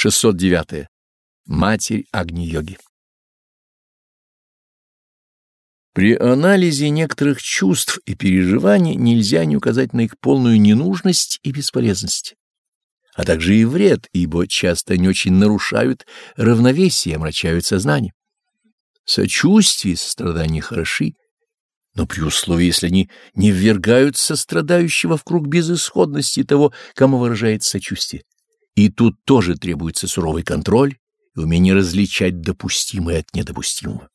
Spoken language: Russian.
609. Матерь Агни-йоги. При анализе некоторых чувств и переживаний нельзя не указать на их полную ненужность и бесполезность, а также и вред, ибо часто они очень нарушают равновесие и омрачают сознание. Сочувствие и сострадание хороши, но при условии, если они не ввергают сострадающего в круг безысходности того, кому выражается сочувствие. И тут тоже требуется суровый контроль и умение различать допустимое от недопустимого.